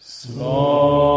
Slow.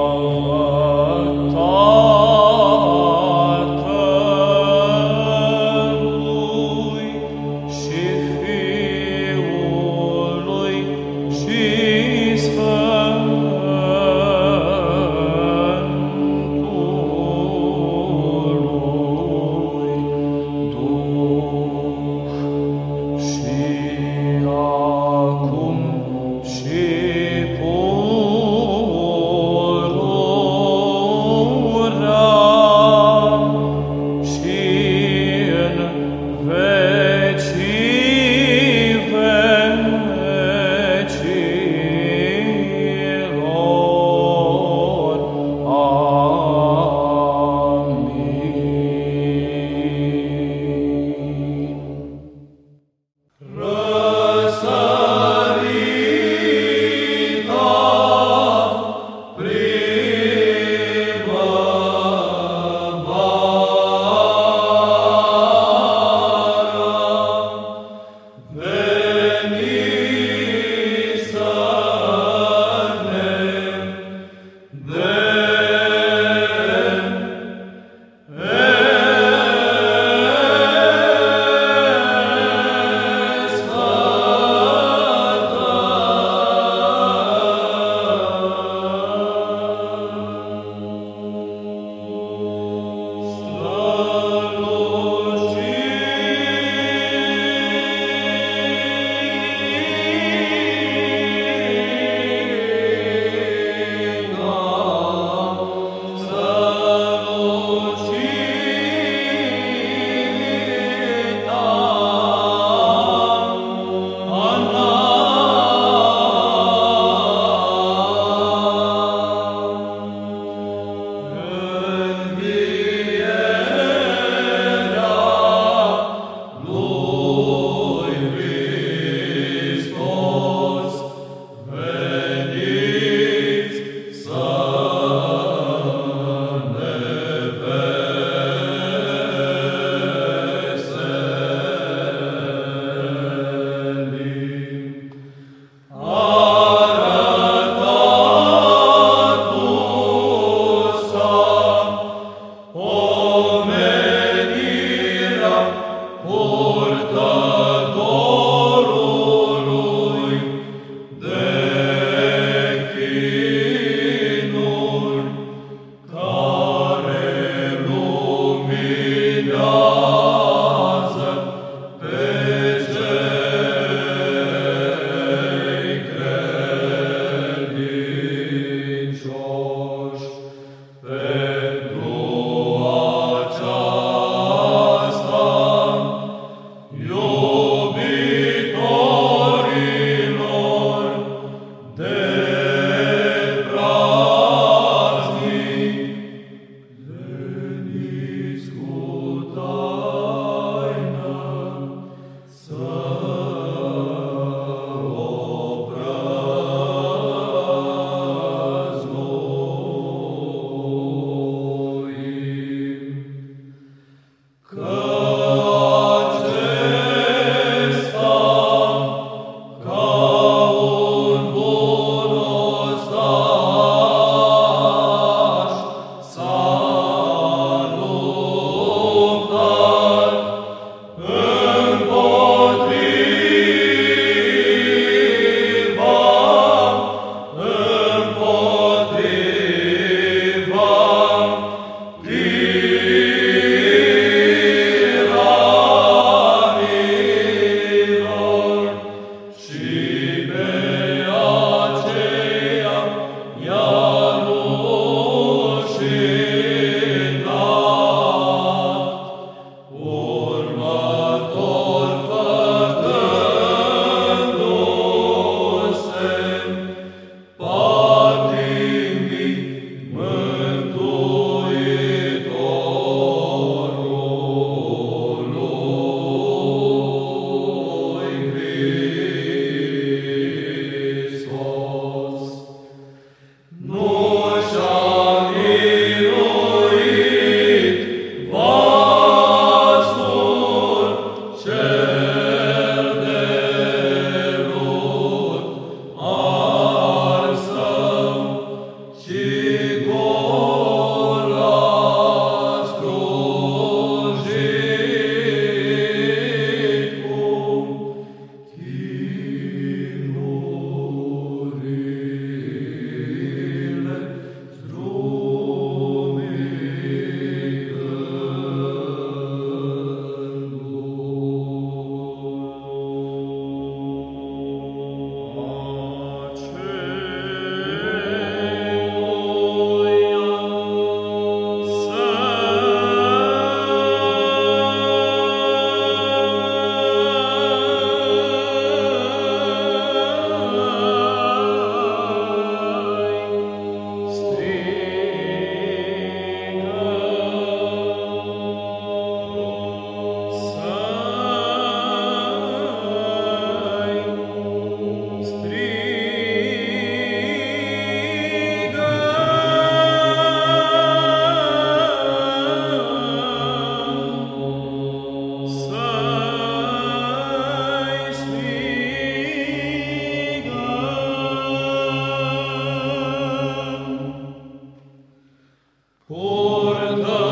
the